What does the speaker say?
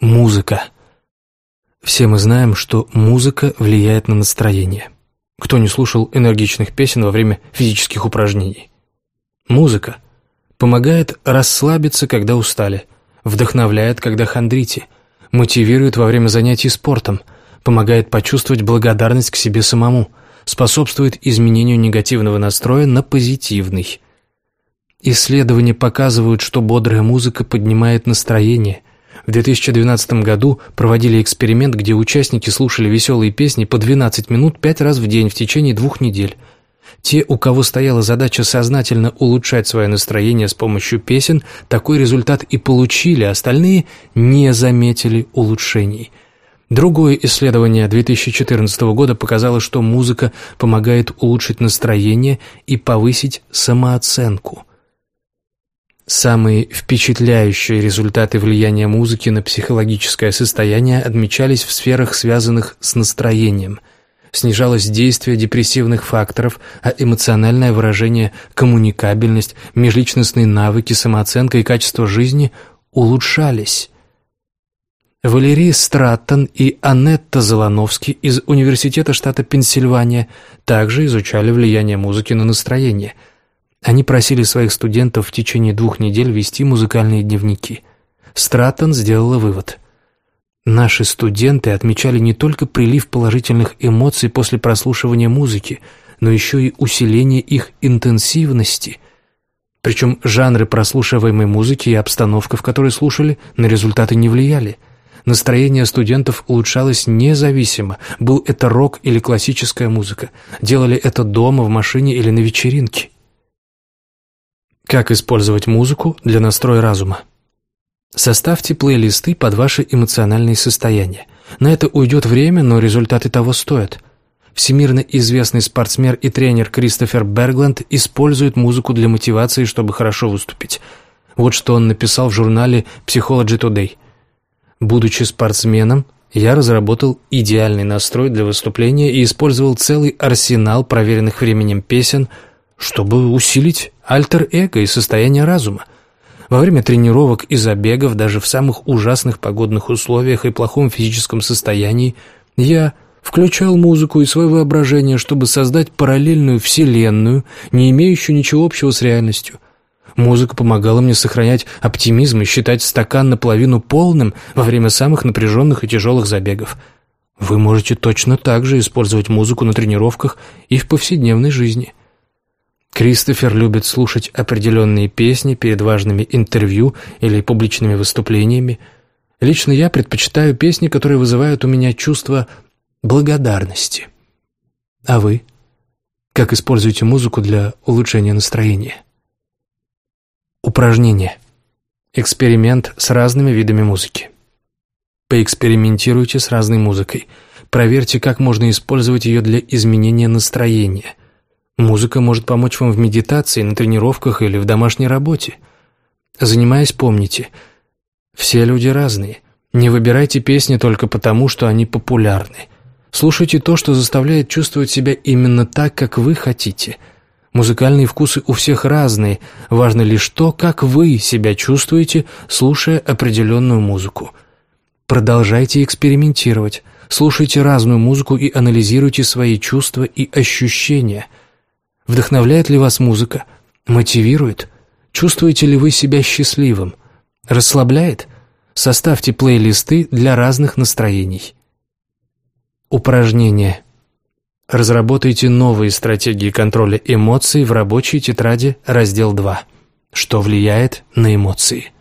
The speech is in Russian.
Музыка. Все мы знаем, что музыка влияет на настроение. Кто не слушал энергичных песен во время физических упражнений? Музыка помогает расслабиться, когда устали, вдохновляет, когда хандрите, мотивирует во время занятий спортом, помогает почувствовать благодарность к себе самому, способствует изменению негативного настроя на позитивный. Исследования показывают, что бодрая музыка поднимает настроение, в 2012 году проводили эксперимент, где участники слушали веселые песни по 12 минут 5 раз в день в течение двух недель. Те, у кого стояла задача сознательно улучшать свое настроение с помощью песен, такой результат и получили, остальные не заметили улучшений. Другое исследование 2014 года показало, что музыка помогает улучшить настроение и повысить самооценку. Самые впечатляющие результаты влияния музыки на психологическое состояние отмечались в сферах, связанных с настроением. Снижалось действие депрессивных факторов, а эмоциональное выражение, коммуникабельность, межличностные навыки, самооценка и качество жизни улучшались. Валерий Страттон и Анетта Золановский из Университета штата Пенсильвания также изучали влияние музыки на настроение – они просили своих студентов в течение двух недель вести музыкальные дневники. Стратон сделала вывод. Наши студенты отмечали не только прилив положительных эмоций после прослушивания музыки, но еще и усиление их интенсивности. Причем жанры прослушиваемой музыки и обстановка, в которой слушали, на результаты не влияли. Настроение студентов улучшалось независимо, был это рок или классическая музыка, делали это дома, в машине или на вечеринке. Как использовать музыку для настроя разума? Составьте плейлисты под ваши эмоциональные состояния. На это уйдет время, но результаты того стоят. Всемирно известный спортсмен и тренер Кристофер Бергленд использует музыку для мотивации, чтобы хорошо выступить. Вот что он написал в журнале Psychology Today. «Будучи спортсменом, я разработал идеальный настрой для выступления и использовал целый арсенал проверенных временем песен, чтобы усилить альтер-эго и состояние разума. Во время тренировок и забегов, даже в самых ужасных погодных условиях и плохом физическом состоянии, я включал музыку и свое воображение, чтобы создать параллельную вселенную, не имеющую ничего общего с реальностью. Музыка помогала мне сохранять оптимизм и считать стакан наполовину полным во время самых напряженных и тяжелых забегов. Вы можете точно так же использовать музыку на тренировках и в повседневной жизни – Кристофер любит слушать определенные песни перед важными интервью или публичными выступлениями. Лично я предпочитаю песни, которые вызывают у меня чувство благодарности. А вы? Как используете музыку для улучшения настроения? Упражнение. Эксперимент с разными видами музыки. Поэкспериментируйте с разной музыкой. Проверьте, как можно использовать ее для изменения настроения – Музыка может помочь вам в медитации, на тренировках или в домашней работе. Занимаясь, помните, все люди разные. Не выбирайте песни только потому, что они популярны. Слушайте то, что заставляет чувствовать себя именно так, как вы хотите. Музыкальные вкусы у всех разные. Важно лишь то, как вы себя чувствуете, слушая определенную музыку. Продолжайте экспериментировать. Слушайте разную музыку и анализируйте свои чувства и ощущения – Вдохновляет ли вас музыка? Мотивирует? Чувствуете ли вы себя счастливым? Расслабляет? Составьте плейлисты для разных настроений. Упражнение. Разработайте новые стратегии контроля эмоций в рабочей тетради раздел 2. Что влияет на эмоции?